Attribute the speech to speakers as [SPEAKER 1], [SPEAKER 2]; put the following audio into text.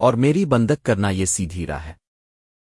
[SPEAKER 1] اور میری بندک کرنا یہ سیدھی راہ ہے۔